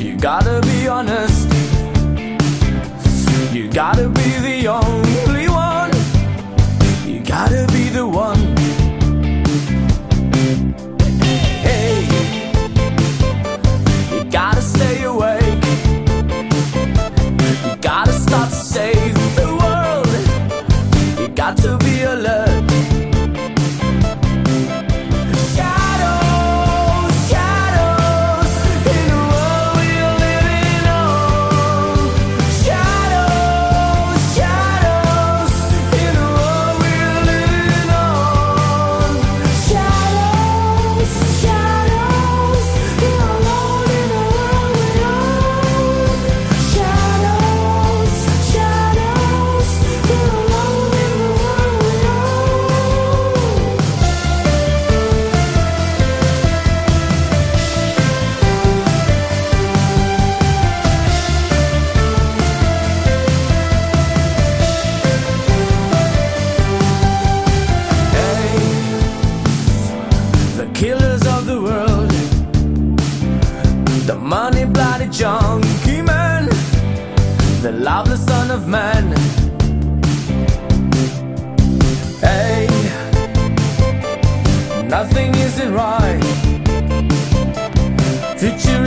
you gotta be honest. You gotta be the only. The money bloody junkie man, the loveless son of man. Hey, nothing isn't right. Future